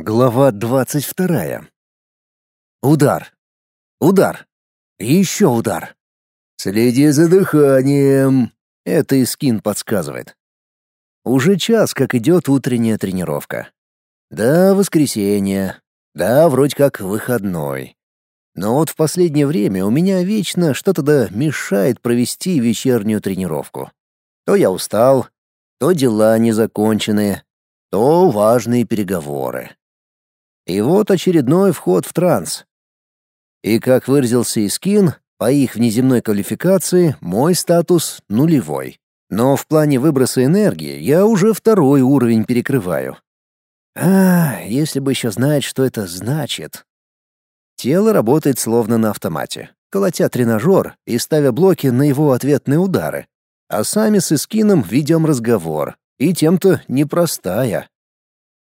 Глава двадцать вторая. Удар. Удар. Еще удар. Следи за дыханием. Это и скин подсказывает. Уже час, как идет утренняя тренировка. Да, воскресенье. Да, вроде как выходной. Но вот в последнее время у меня вечно что-то да мешает провести вечернюю тренировку. То я устал, то дела незаконченные, то важные переговоры. И вот очередной вход в транс. И как выразился Искин, по их внеземной квалификации мой статус нулевой. Но в плане выброса энергии я уже второй уровень перекрываю. А, если бы еще знать, что это значит. Тело работает словно на автомате, колотя тренажер и ставя блоки на его ответные удары. А сами с Искином ведем разговор, и тем-то непростая.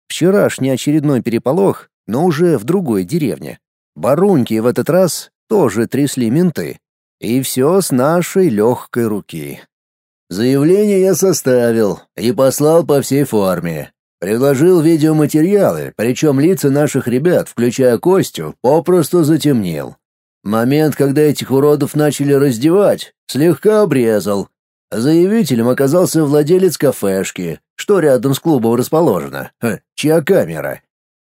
Вчерашний очередной переполох но уже в другой деревне. Барунки в этот раз тоже трясли менты. И все с нашей легкой руки. Заявление я составил и послал по всей форме. Предложил видеоматериалы, причем лица наших ребят, включая Костю, попросту затемнил. Момент, когда этих уродов начали раздевать, слегка обрезал. Заявителем оказался владелец кафешки, что рядом с клубом расположено. Ха, чья камера?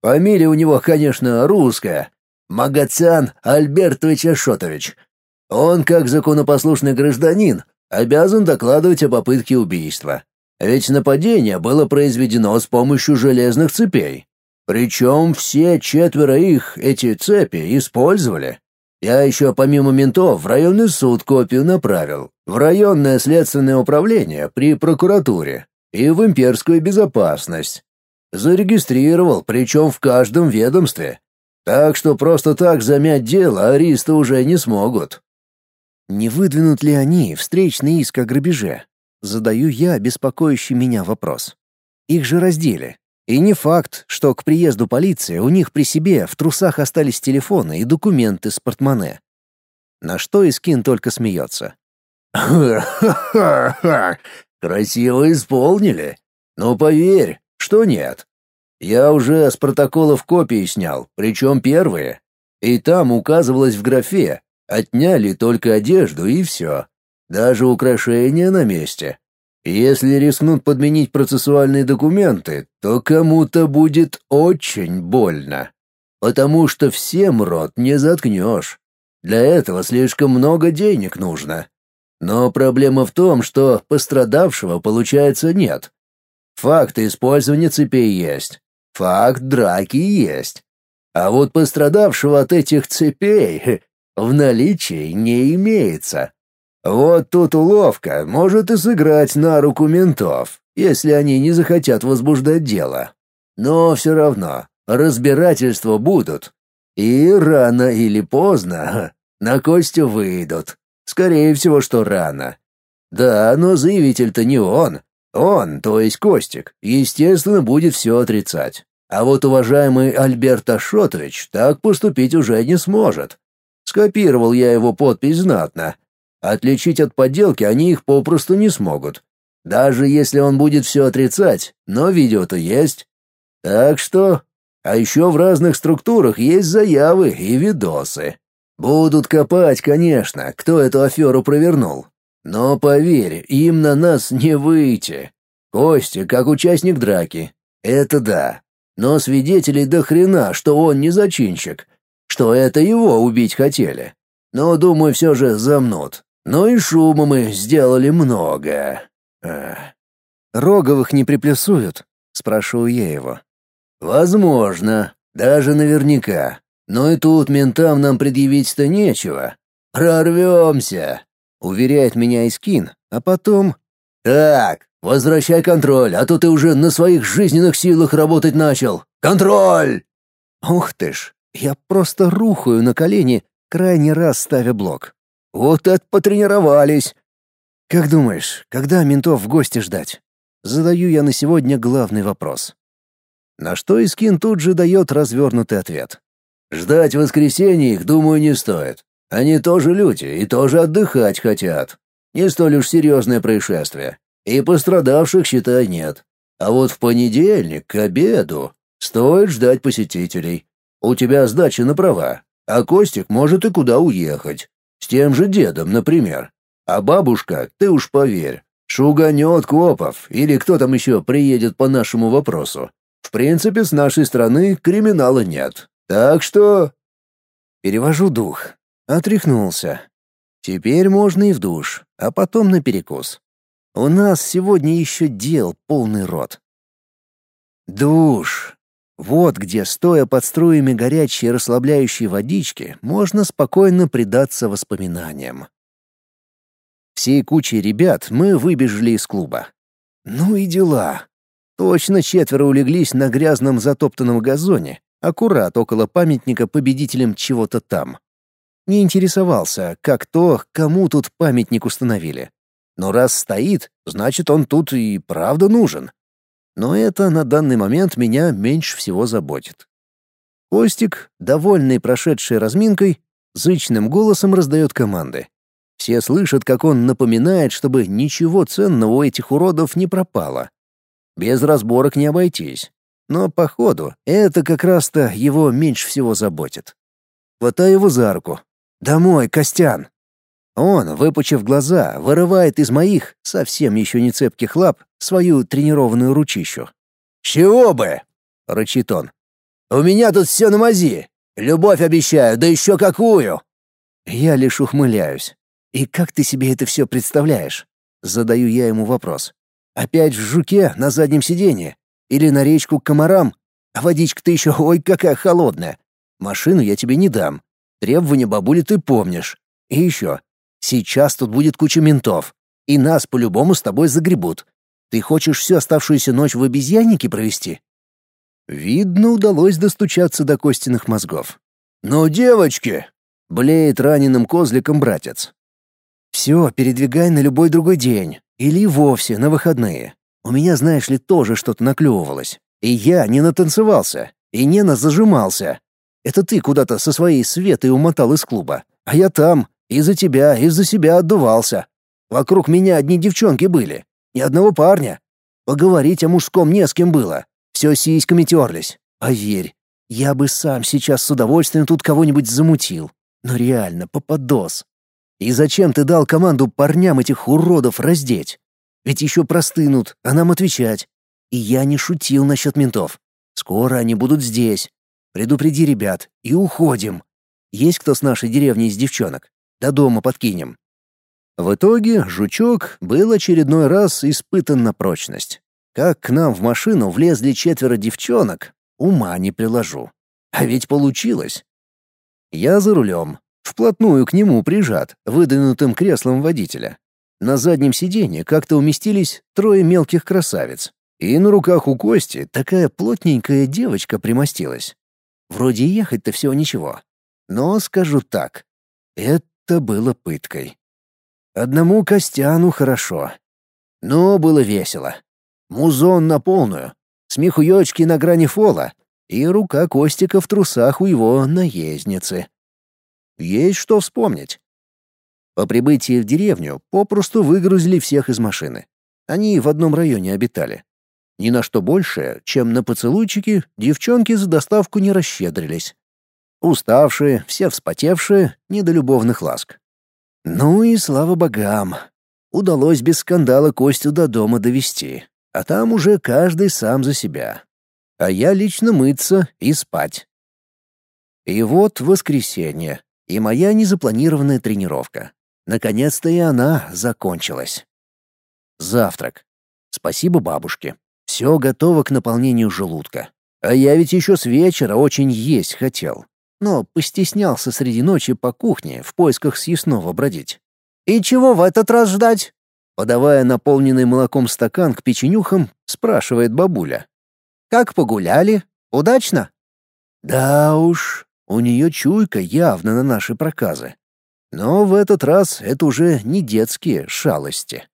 Фамилия у него, конечно, русская. Магацян Альбертович Ашотович. Он, как законопослушный гражданин, обязан докладывать о попытке убийства. Ведь нападение было произведено с помощью железных цепей. Причем все четверо их эти цепи использовали. Я еще помимо ментов в районный суд копию направил, в районное следственное управление при прокуратуре и в имперскую безопасность. Зарегистрировал, причем в каждом ведомстве. Так что просто так замять дело аристы уже не смогут. Не выдвинут ли они встречный иск о грабеже? Задаю я беспокоящий меня вопрос. Их же раздели. И не факт, что к приезду полиции у них при себе в трусах остались телефоны и документы с портмоне. На что Искин только смеется. «Ха-ха-ха! Красиво исполнили. Но поверь, что нет. Я уже с протоколов копии снял, причем первые. И там указывалось в графе «отняли только одежду и все». Даже украшения на месте. Если рискнут подменить процессуальные документы, то кому-то будет очень больно. Потому что всем рот не заткнешь. Для этого слишком много денег нужно. Но проблема в том, что пострадавшего, получается, нет. Факты использования цепей есть. Факт драки есть. А вот пострадавшего от этих цепей в наличии не имеется. Вот тут уловка может и сыграть на руку ментов, если они не захотят возбуждать дело. Но все равно разбирательства будут. И рано или поздно на Костю выйдут. Скорее всего, что рано. Да, но заявитель-то не он, он, то есть Костик, естественно, будет все отрицать. А вот уважаемый Альберт Ашотович так поступить уже не сможет. Скопировал я его подпись знатно. Отличить от подделки они их попросту не смогут. Даже если он будет все отрицать, но видео-то есть. Так что... А еще в разных структурах есть заявы и видосы. Будут копать, конечно, кто эту аферу провернул. Но поверь, им на нас не выйти. Костя как участник драки. Это да. Но свидетелей до хрена, что он не зачинщик. Что это его убить хотели. Но, думаю, все же замнут. Но и шума мы сделали много. Ах. «Роговых не приплюсуют?» — спрашиваю я его. «Возможно. Даже наверняка. Но и тут ментам нам предъявить-то нечего. Прорвемся!» Уверяет меня Искин, а потом... «Так, возвращай контроль, а то ты уже на своих жизненных силах работать начал. Контроль!» Ух ты ж, я просто рухаю на колени, крайний раз ставя блок. Вот это потренировались. Как думаешь, когда ментов в гости ждать? Задаю я на сегодня главный вопрос. На что Искин тут же дает развернутый ответ. Ждать воскресенья их, думаю, не стоит. Они тоже люди и тоже отдыхать хотят. Не столь уж серьезное происшествие. И пострадавших, считай, нет. А вот в понедельник, к обеду, Стоит ждать посетителей. У тебя сдача на права, а Костик может и куда уехать. С тем же дедом, например. А бабушка, ты уж поверь, шуганет копов или кто там еще приедет по нашему вопросу. В принципе, с нашей стороны криминала нет. Так что... Перевожу дух. Отряхнулся. Теперь можно и в душ, а потом на перекус. У нас сегодня еще дел полный рот. Душ. Вот где, стоя под струями горячей расслабляющей водички, можно спокойно предаться воспоминаниям. Всей кучей ребят мы выбежали из клуба. Ну и дела. Точно четверо улеглись на грязном затоптанном газоне, аккурат около памятника победителям чего-то там. Не интересовался, как то, кому тут памятник установили. Но раз стоит, значит, он тут и правда нужен. Но это на данный момент меня меньше всего заботит. Костик, довольный прошедшей разминкой, зычным голосом раздает команды. Все слышат, как он напоминает, чтобы ничего ценного у этих уродов не пропало. Без разборок не обойтись. Но, походу, это как раз-то его меньше всего заботит. Хватаю его за руку. «Домой, Костян!» Он, выпучив глаза, вырывает из моих, совсем еще не цепких лап, свою тренированную ручищу. «Чего бы?» — рычит он. «У меня тут все на мази. Любовь обещаю, да еще какую!» Я лишь ухмыляюсь. «И как ты себе это все представляешь?» Задаю я ему вопрос. «Опять в жуке на заднем сиденье? Или на речку к комарам? А водичка-то еще ой какая холодная. Машину я тебе не дам. Требования бабули ты помнишь. И еще. Сейчас тут будет куча ментов. И нас по-любому с тобой загребут. Ты хочешь всю оставшуюся ночь в обезьяннике провести?» Видно, удалось достучаться до Костиных мозгов. «Ну, девочки!» — блеет раненым козликом братец. «Все, передвигай на любой другой день. Или вовсе на выходные. У меня, знаешь ли, тоже что-то наклевывалось. И я не натанцевался, и не назажимался. Это ты куда-то со своей Светой умотал из клуба. А я там, из-за тебя, из-за себя отдувался. Вокруг меня одни девчонки были. Ни одного парня. Поговорить о мужском не с кем было. Все сиськами терлись. Поверь, я бы сам сейчас с удовольствием тут кого-нибудь замутил. Но реально, попадос. И зачем ты дал команду парням этих уродов раздеть? Ведь еще простынут, а нам отвечать. И я не шутил насчет ментов. Скоро они будут здесь. Предупреди ребят и уходим. Есть кто с нашей деревни из девчонок? До дома подкинем. В итоге жучок был очередной раз испытан на прочность. Как к нам в машину влезли четверо девчонок, ума не приложу. А ведь получилось. Я за рулем, вплотную к нему прижат, выдвинутым креслом водителя. На заднем сиденье как-то уместились трое мелких красавиц. И на руках у Кости такая плотненькая девочка примостилась. Вроде ехать-то всего ничего. Но скажу так, это было пыткой. Одному Костяну хорошо. Но было весело. Музон на полную, смехуёчки на грани фола и рука Костика в трусах у его наездницы. Есть что вспомнить. По прибытии в деревню попросту выгрузили всех из машины. Они в одном районе обитали. Ни на что больше, чем на поцелуйчики, девчонки за доставку не расщедрились. Уставшие, все вспотевшие, не до любовных ласк. Ну и слава богам. Удалось без скандала Костю до дома довести, а там уже каждый сам за себя. А я лично мыться и спать. И вот воскресенье, и моя незапланированная тренировка. Наконец-то и она закончилась. Завтрак. Спасибо бабушке. Все готово к наполнению желудка. А я ведь еще с вечера очень есть хотел но постеснялся среди ночи по кухне в поисках съестного бродить. «И чего в этот раз ждать?» Подавая наполненный молоком стакан к печенюхам, спрашивает бабуля. «Как погуляли? Удачно?» «Да уж, у нее чуйка явно на наши проказы. Но в этот раз это уже не детские шалости».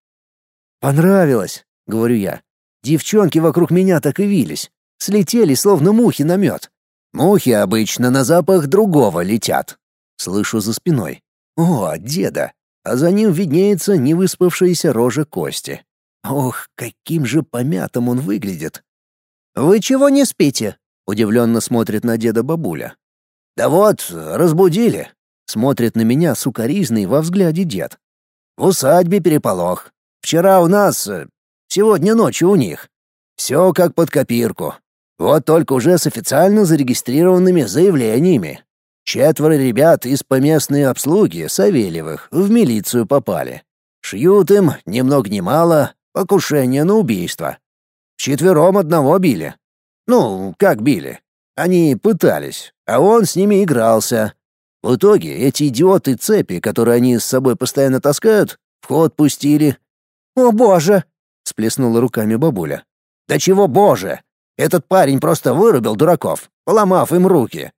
«Понравилось», — говорю я. «Девчонки вокруг меня так и вились. Слетели, словно мухи на мед. Мухи обычно на запах другого летят. Слышу за спиной. О, деда! А за ним виднеется невыспавшаяся рожа Кости. Ох, каким же помятым он выглядит. «Вы чего не спите?» — Удивленно смотрит на деда бабуля. «Да вот, разбудили», — смотрит на меня сукоризный во взгляде дед. «В усадьбе переполох. Вчера у нас, э, сегодня ночью у них. Все как под копирку. Вот только уже с официально зарегистрированными заявлениями. Четверо ребят из поместной обслуги Савельевых в милицию попали. Шьют им, ни много ни мало, покушение на убийство. Четвером одного били. Ну, как били? Они пытались, а он с ними игрался. В итоге эти идиоты цепи, которые они с собой постоянно таскают, в ход пустили. «О, боже!» — сплеснула руками бабуля. «Да чего боже! Этот парень просто вырубил дураков, поломав им руки.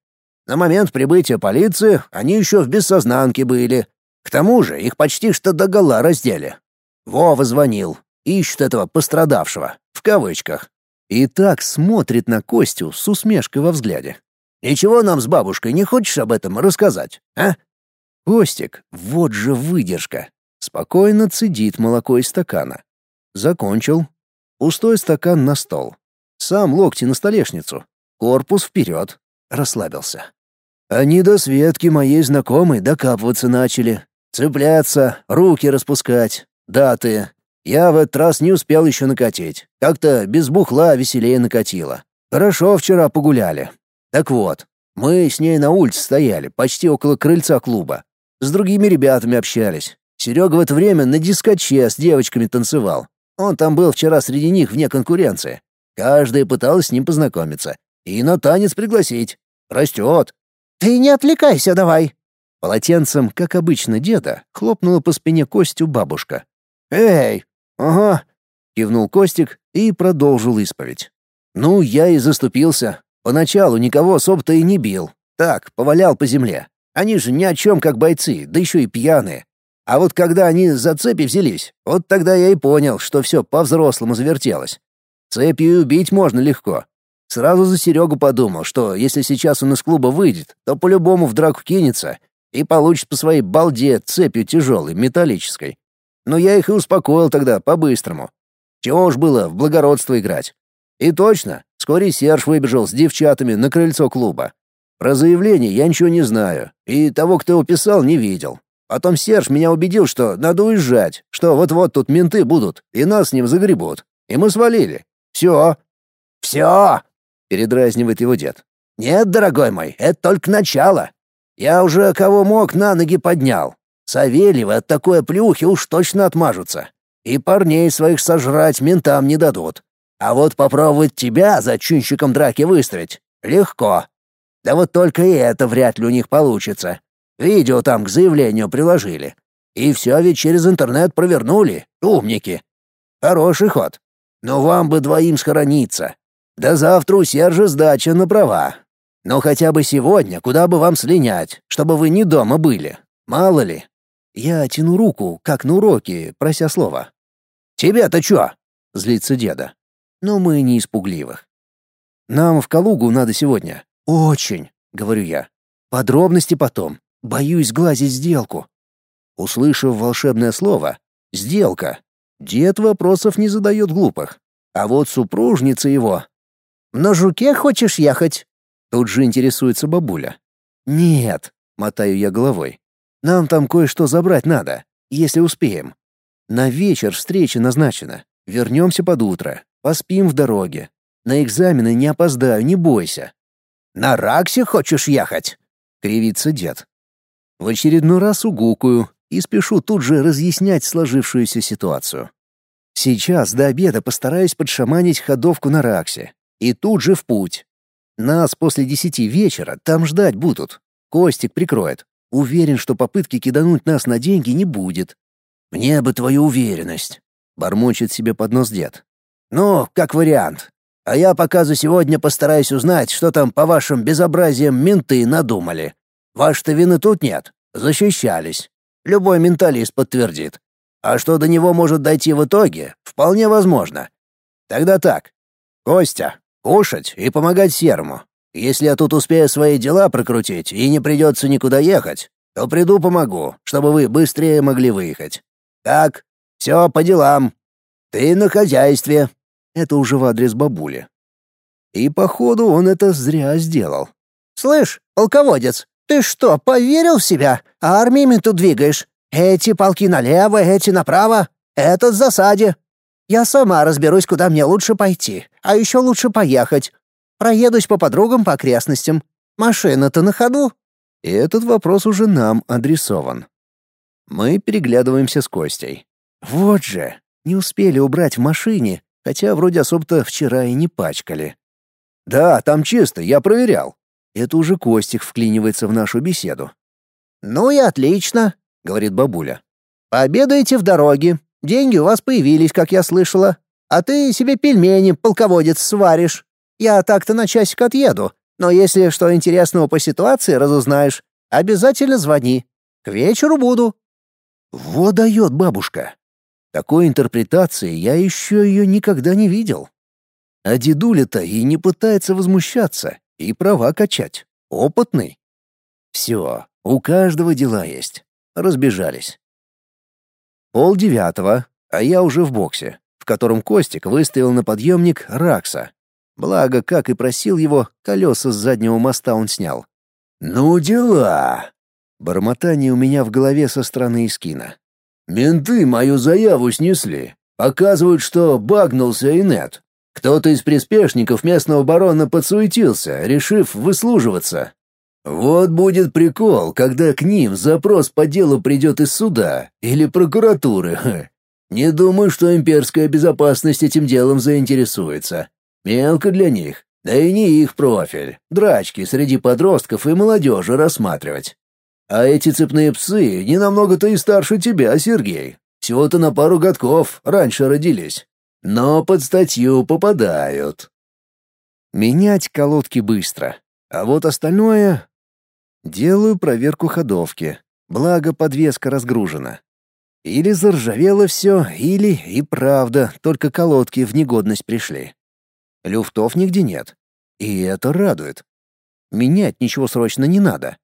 На момент прибытия полиции они еще в бессознанке были. К тому же их почти что догола раздели. Вова звонил. Ищет этого пострадавшего. В кавычках. И так смотрит на Костю с усмешкой во взгляде. «Ничего нам с бабушкой не хочешь об этом рассказать, а?» Костик, вот же выдержка. Спокойно цедит молоко из стакана. Закончил. Пустой стакан на стол. Сам локти на столешницу. Корпус вперед. Расслабился. Они до Светки моей знакомой докапываться начали. Цепляться, руки распускать, даты. Я в этот раз не успел еще накатить. Как-то без бухла веселее накатило. Хорошо вчера погуляли. Так вот, мы с ней на улице стояли, почти около крыльца клуба. С другими ребятами общались. Серега в это время на дискоче с девочками танцевал. Он там был вчера среди них вне конкуренции. Каждая пыталась с ним познакомиться. И на танец пригласить. Растет. «Ты не отвлекайся давай!» Полотенцем, как обычно деда, хлопнула по спине Костю бабушка. «Эй! Ага!» — кивнул Костик и продолжил исповедь. «Ну, я и заступился. Поначалу никого особо-то и не бил. Так, повалял по земле. Они же ни о чем как бойцы, да еще и пьяные. А вот когда они за цепи взялись, вот тогда я и понял, что все по-взрослому завертелось. Цепью убить можно легко, Сразу за Серегу подумал, что если сейчас он из клуба выйдет, то по-любому в драку кинется и получит по своей балде цепью тяжелой, металлической. Но я их и успокоил тогда, по-быстрому. Чего уж было в благородство играть. И точно, вскоре Серж выбежал с девчатами на крыльцо клуба. Про заявление я ничего не знаю, и того, кто его писал, не видел. Потом Серж меня убедил, что надо уезжать, что вот-вот тут менты будут, и нас с ним загребут. И мы свалили. Все. Все! передразнивает его дед. Нет, дорогой мой, это только начало. Я уже кого мог на ноги поднял. Савельевы от такой плюхи уж точно отмажутся. И парней своих сожрать ментам не дадут. А вот попробовать тебя зачинщиком драки выставить легко. Да вот только и это вряд ли у них получится. Видео там к заявлению приложили. И все ведь через интернет провернули, умники. Хороший ход. Но вам бы двоим схорониться. До завтра у Сержа сдача на права. Но хотя бы сегодня куда бы вам слинять, чтобы вы не дома были. Мало ли. Я тяну руку, как на уроке, прося слова. «Тебе-то чё?» — злится деда. Но мы не испугливых. «Нам в Калугу надо сегодня. Очень», — говорю я. «Подробности потом. Боюсь глазить сделку». Услышав волшебное слово «сделка», дед вопросов не задает глупых. А вот супружница его на жуке хочешь ехать?» Тут же интересуется бабуля. «Нет», — мотаю я головой. «Нам там кое-что забрать надо, если успеем. На вечер встреча назначена. Вернемся под утро. Поспим в дороге. На экзамены не опоздаю, не бойся». «На Раксе хочешь ехать?» — кривится дед. В очередной раз угукаю и спешу тут же разъяснять сложившуюся ситуацию. Сейчас до обеда постараюсь подшаманить ходовку на Раксе, и тут же в путь. Нас после десяти вечера там ждать будут. Костик прикроет. Уверен, что попытки кидануть нас на деньги не будет. Мне бы твою уверенность, бормочет себе под нос дед. Ну, как вариант. А я пока за сегодня постараюсь узнать, что там по вашим безобразиям менты надумали. Вашей-то вины тут нет. Защищались. Любой менталист подтвердит. А что до него может дойти в итоге, вполне возможно. Тогда так. Костя, Кушать и помогать серому. Если я тут успею свои дела прокрутить и не придется никуда ехать, то приду помогу, чтобы вы быстрее могли выехать. Так, все по делам. Ты на хозяйстве. Это уже в адрес бабули. И, походу, он это зря сделал. «Слышь, полководец, ты что, поверил в себя? А армиями тут двигаешь? Эти полки налево, эти направо. Этот в засаде. Я сама разберусь, куда мне лучше пойти, а еще лучше поехать. Проедусь по подругам по окрестностям. Машина-то на ходу?» Этот вопрос уже нам адресован. Мы переглядываемся с Костей. Вот же, не успели убрать в машине, хотя вроде особо-то вчера и не пачкали. «Да, там чисто, я проверял». Это уже Костик вклинивается в нашу беседу. «Ну и отлично», — говорит бабуля. «Пообедаете в дороге. Деньги у вас появились, как я слышала. А ты себе пельмени, полководец, сваришь. Я так-то на часик отъеду. Но если что интересного по ситуации разузнаешь, обязательно звони. К вечеру буду». Вот дает бабушка. Такой интерпретации я еще ее никогда не видел. А дедуля-то и не пытается возмущаться, и права качать. Опытный. Все, у каждого дела есть. Разбежались. Пол девятого, а я уже в боксе, в котором Костик выставил на подъемник Ракса. Благо, как и просил его, колеса с заднего моста он снял. «Ну дела!» Бормотание у меня в голове со стороны Искина. «Менты мою заяву снесли. Показывают, что багнулся Инет. Кто-то из приспешников местного барона подсуетился, решив выслуживаться. Вот будет прикол, когда к ним запрос по делу придет из суда или прокуратуры. Не думаю, что имперская безопасность этим делом заинтересуется. Мелко для них, да и не их профиль. Драчки среди подростков и молодежи рассматривать. А эти цепные псы не намного-то и старше тебя, Сергей. Всего-то на пару годков раньше родились но под статью попадают. Менять колодки быстро, а вот остальное... Делаю проверку ходовки, благо подвеска разгружена. Или заржавело все, или и правда, только колодки в негодность пришли. Люфтов нигде нет. И это радует. Менять ничего срочно не надо.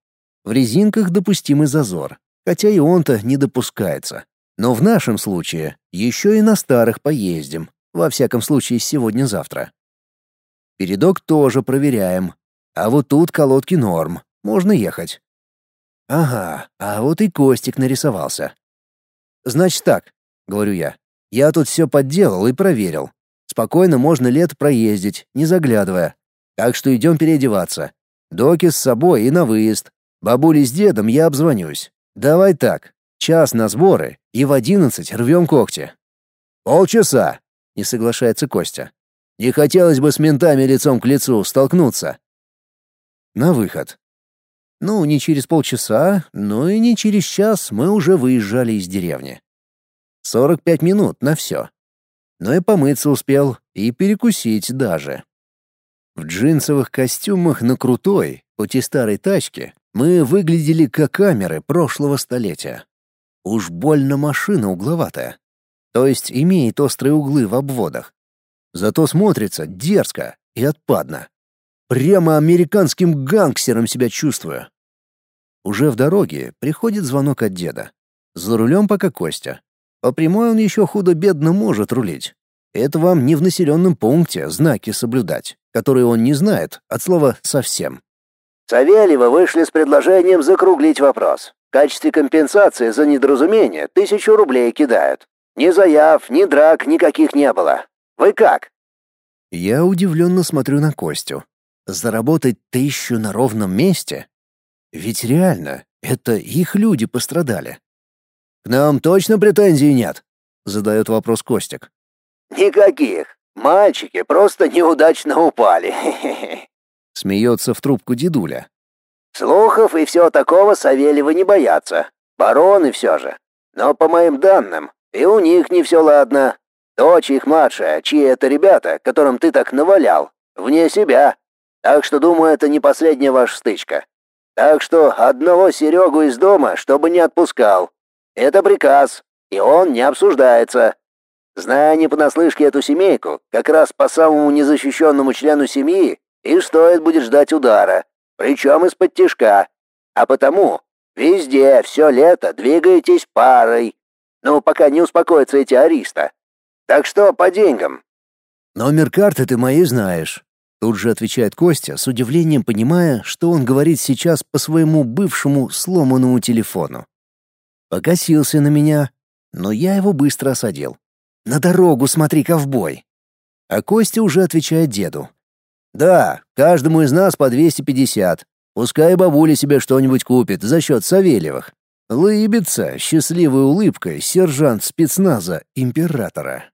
В резинках допустимый зазор, хотя и он-то не допускается. Но в нашем случае еще и на старых поездим, во всяком случае сегодня-завтра. Передок тоже проверяем. А вот тут колодки норм, можно ехать. Ага, а вот и Костик нарисовался. Значит так, говорю я. Я тут все подделал и проверил. Спокойно можно лет проездить, не заглядывая. Так что идем переодеваться. Доки с собой и на выезд. Бабули с дедом я обзвонюсь. Давай так, Час на сборы, и в одиннадцать рвем когти. Полчаса, не соглашается Костя. Не хотелось бы с ментами лицом к лицу столкнуться. На выход. Ну, не через полчаса, но и не через час мы уже выезжали из деревни. Сорок пять минут на все. Но и помыться успел, и перекусить даже. В джинсовых костюмах на крутой, хоть и старой тачке, мы выглядели как камеры прошлого столетия. Уж больно машина угловатая. То есть имеет острые углы в обводах. Зато смотрится дерзко и отпадно. Прямо американским гангстером себя чувствую. Уже в дороге приходит звонок от деда. За рулем пока Костя. По прямой он еще худо-бедно может рулить. Это вам не в населенном пункте знаки соблюдать, которые он не знает, от слова «совсем». Савельева вышли с предложением закруглить вопрос. В качестве компенсации за недоразумение тысячу рублей кидают. Ни заяв, ни драк никаких не было. Вы как?» Я удивленно смотрю на Костю. Заработать тысячу на ровном месте? Ведь реально, это их люди пострадали. «К нам точно претензий нет?» — задает вопрос Костик. «Никаких. Мальчики просто неудачно упали». Смеется в трубку дедуля. Слухов и всего такого Савельева не боятся. Бароны все же. Но по моим данным, и у них не все ладно. Дочь их младшая, чьи это ребята, которым ты так навалял, вне себя. Так что, думаю, это не последняя ваша стычка. Так что одного Серегу из дома, чтобы не отпускал. Это приказ, и он не обсуждается. Зная не понаслышке эту семейку, как раз по самому незащищенному члену семьи, и стоит будет ждать удара причем из-под тишка. А потому везде все лето двигаетесь парой. Ну, пока не успокоятся эти ариста. Так что по деньгам. Номер карты ты моей знаешь. Тут же отвечает Костя, с удивлением понимая, что он говорит сейчас по своему бывшему сломанному телефону. Покосился на меня, но я его быстро осадил. «На дорогу смотри, ковбой!» А Костя уже отвечает деду. «Да, каждому из нас по 250. Пускай бабуля себе что-нибудь купит за счет Савельевых». Лыбится счастливой улыбкой сержант спецназа императора.